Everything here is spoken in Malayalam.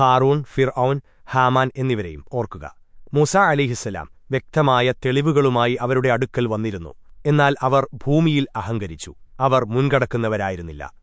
ഖാറൂൺ ഫിർഔൻ ഹാമാൻ എന്നിവരെയും ഓർക്കുക. മൂസ അലിഹിസലാം വ്യക്തമായ തെളിവുകളുമായി അവരുടെ അടുക്കൽ വന്നിരുന്നു. എന്നാൽ അവർ ഭൂമിയിൽ അഹങ്കരിച്ചു. അവർ മുൻകടക്കുന്നവരായിരുന്നില്ല.